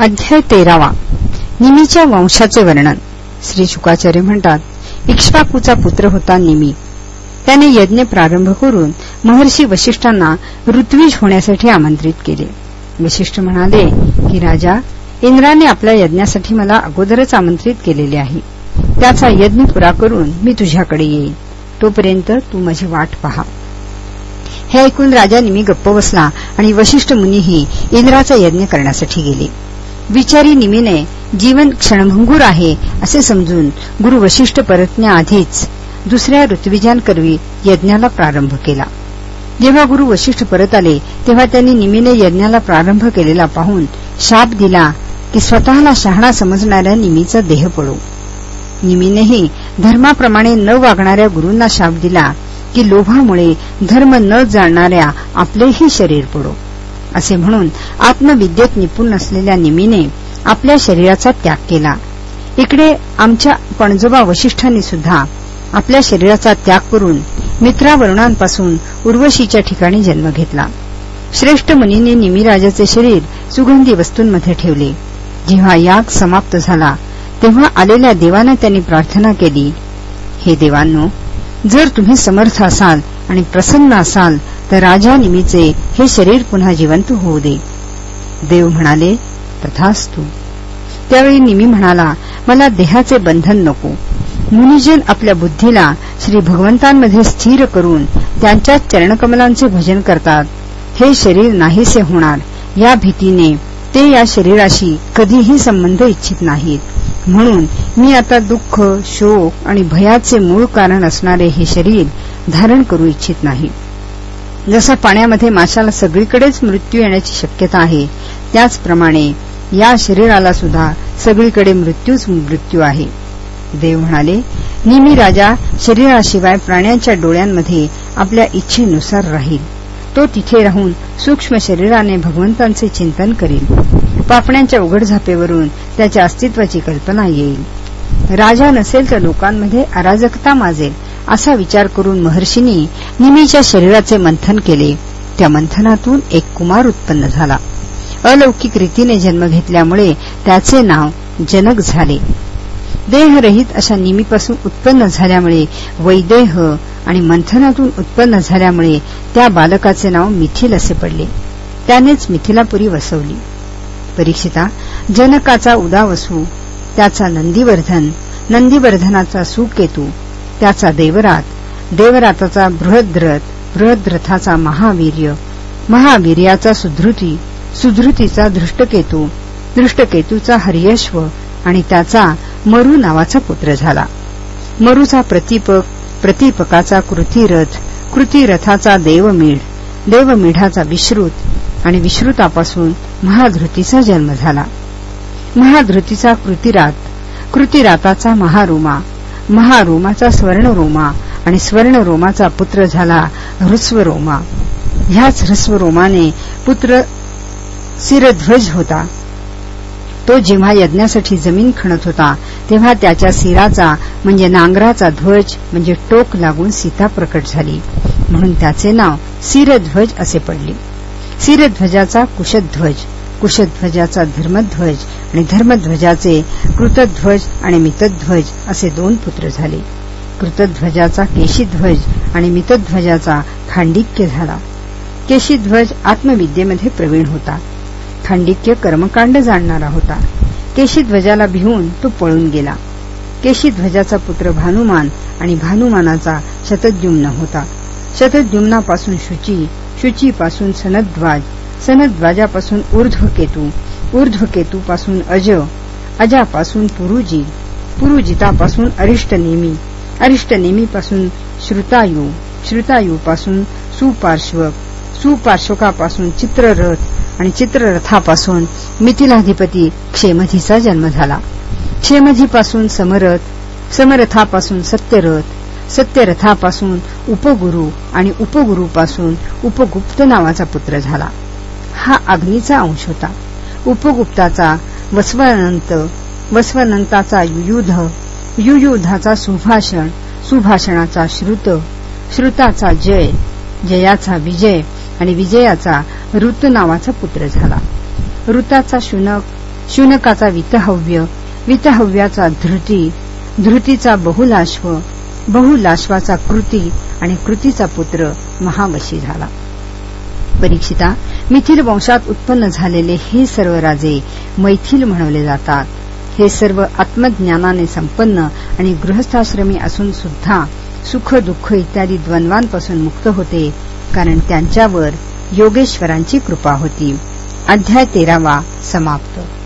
अध्याय तेरावा. निमीच्या वंशाचे वर्णन. श्री शुकाचार्य म्हणतात इक्ष्वाकूचा पुत्र होता निमी. त्याने यज्ञ प्रारंभ करून महर्षी वशिष्ठांना ऋत्विज होण्यासाठी आमंत्रित केले. वशिष्ठ म्हणाले की राजा इंद्राने आपल्या यज्ञासाठी मला अगोदरच आमंत्रित केलेले आहे. त्याचा यज्ञ पुरा करून मी तुझ्याकडे येईन. तोपर्यंत तू माझी वाट पहा. हे ऐकून राजा निमी गप्प बसला आणि वशिष्ठ मुनीही इंद्राचा यज्ञ करण्यासाठी गेले. विचारी निमीने जीवन क्षणभंगूर आहे असे समजून गुरु वशिष्ठ परतण्याआधीच दुसऱ्या ऋत्विजांकरवी यज्ञाला प्रारंभ केला. जेव्हा गुरु वशिष्ठ परत आले तेव्हा त्यांनी निमीने यज्ञाला प्रारंभ केलेला पाहून शाप दिला की स्वतःला शहाणा समजणाऱ्या निमीचा देह पडो. निमीनेही धर्माप्रमाणे न वागणाऱ्या गुरूंना शाप दिला की लोभामुळे धर्म न जाणणाऱ्या आपलेही शरीर पडो. असे म्हणून आत्मविद्येत निपुण असलेल्या निमीने आपल्या शरीराचा त्याग केला. इकडे आमच्या पणजोबा वशिष्ठांनी सुद्धा आपल्या शरीराचा त्याग करून मित्रावरुणांपासून उर्वशीच्या ठिकाणी जन्म घेतला. श्रेष्ठ मुनींनी निमीराजाचे शरीर सुगंधी वस्तूंमध्ये ठेवले. जेव्हा याग समाप्त झाला तेव्हा आलेल्या देवानं त्यांनी प्रार्थना केली हे देवांनो जर तुम्ही समर्थ असाल आणि प्रसन्न असाल तर राजा निमीचे हे शरीर पुन्हा जिवंत होऊ दे. देव म्हणाले तथास्तू त्यावेळी निमी म्हणाला मला देहाचे बंधन नको. मुनिजन आपल्या बुद्धीला श्री भगवंतांमध्ये स्थिर करून त्यांच्या चरणकमलांचे भजन करतात. हे शरीर नाहीसे होणार. या भीतीने ते या शरीराशी कधीही संबंध इच्छित नाहीत. म्हणून मी आता दुःख शोक आणि भयाचे मूळ कारण असणारे हे शरीर धारण करू इच्छित नाही. जसा पाण्यामध्ये माशाला सगळीकडेच मृत्यू येण्याची शक्यता आहे त्याचप्रमाणे या शरीराला सुद्धा सगळीकडे मृत्यूच मृत्यू आहे. देव म्हणाले निमी राजा शरीराशिवाय प्राण्यांच्या डोळ्यांमध्ये आपल्या इच्छेनुसार राहील. तो तिथे राहून सूक्ष्म शरीराने भगवंतांचे चिंतन करील. पापण्यांच्या उघडझापेवरून त्याच्या अस्तित्वाची कल्पना येईल. राजा नसेल तर लोकांमध्ये अराजकता माजेल. असा विचार करून महर्षींनी निमीच्या शरीराचे मंथन केले. त्या मंथनातून एक कुमार उत्पन्न झाला. अलौकिक रीतीने जन्म घेतल्यामुळे त्याचे नाव जनक झाले. देहरहित अशा निमीपासून उत्पन्न झाल्यामुळे वैदेह आणि मंथनातून उत्पन्न झाल्यामुळे त्या बालकाचे नाव मिथिल असे पडले. त्यानेच मिथिलापुरी वसवली. परीक्षिता जनकाचा उदावसू त्याचा नंदीवर्धन नंदीवर्धनाचा सुकेतू त्याचा देवरात देवराताचा बृहद्रथ बृहद्रथाचा महावीर्य महावीर्याचा सुधृती सुधृतीचा धृष्टकेतू दृष्टकेतूचा हरियश्व आणि त्याचा मरु नावाचा पुत्र झाला. मरुचा प्रतिपक प्रतिपकाचा कृतीरथ कृतीरथाचा देवमीढ देवमीढाचा विश्रुत आणि विश्रुतापासून महाधृतीचा जन्म झाला. महाधृतीचा कृतीरात कृतीराताचा महारुमा महारोमाचा स्वर्णरोमा आणि स्वर्णरोमाचा पुत्र झाला ह्रस्वरोमा. ह्याच ह्रस्वरोमाने पुत्र सिरध्वज होता. तो जेव्हा यज्ञासाठी जमीन खणत होता तेव्हा त्याच्या सिराचा म्हणजे नांगराचा ध्वज म्हणजे टोक लागून सीता प्रकट झाली. म्हणून त्याचे नाव सिरध्वज असे पडले. सिरध्वजाचा कुशध्वज. कुशध्वजाचा धर्मध्वज आणि धर्मध्वजाचे कृतध्वज आणि मितध्वज असे दोन पुत्र झाले. कृतध्वजाचा केशीध्वज आणि मितध्वजाचा खांडिक्य झाला. केशीध्वज आत्मविद्येमध्ये प्रवीण होता. खांडिक्य कर्मकांड जाणणारा होता. केशीध्वजाला भिवून तो पळून गेला. केशीध्वजाचा पुत्र भानुमान आणि भानुमानाचा शतद्युम्न होता. शतद्युम्नापासून शुची शुचीपासून सनद्वाज सनद्वाजापासून ऊर्ध्वकेतू ऊर्ध्वकेतूपासून अज अजापासून पुरुजी पुरुजितापासून अरिष्टनेमी अरिष्टनेमीपासून श्रुतायू श्रुतायूपासून सुपार्श्व सुपार्श्वकापासून चित्ररथ आणि चित्ररथापासून मिथिलाधिपती क्षेमधीचा जन्म झाला. क्षेमधीपासून समरथ समरथापासून सत्यरथ सत्यरथापासून उपगुरु आणि उपगुरूपासून उपगुप्त नावाचा पुत्र झाला. हा अग्नीचा अंश होता. उपगुप्ताचा वस्वनंत वस्वनंताचा युयुध युयुधाचा सुभाषण सुभाषणाचा श्रुत श्रुताचा जय जयाचा विजय आणि विजयाचा ऋत नावाचा पुत्र झाला. ऋताचा शुनक शुनकाचा वितहव्य वितहव्याचा धृती धृतीचा बहुलाश्व बहुलाश्वाचा कृती आणि कृतीचा पुत्र महावशी झाला. परीक्षिता मिथिल वंशात उत्पन्न झालेले हे सर्व राजे मैथिल म्हणवले जातात. हे सर्व आत्मज्ञानाने संपन्न आणि गृहस्थाश्रमी असून सुद्धा सुख दुःख इत्यादी द्वंद्वांपासून मुक्त होते कारण त्यांच्यावर योगेश्वरांची कृपा होती. अध्याय तेरावा समाप्त.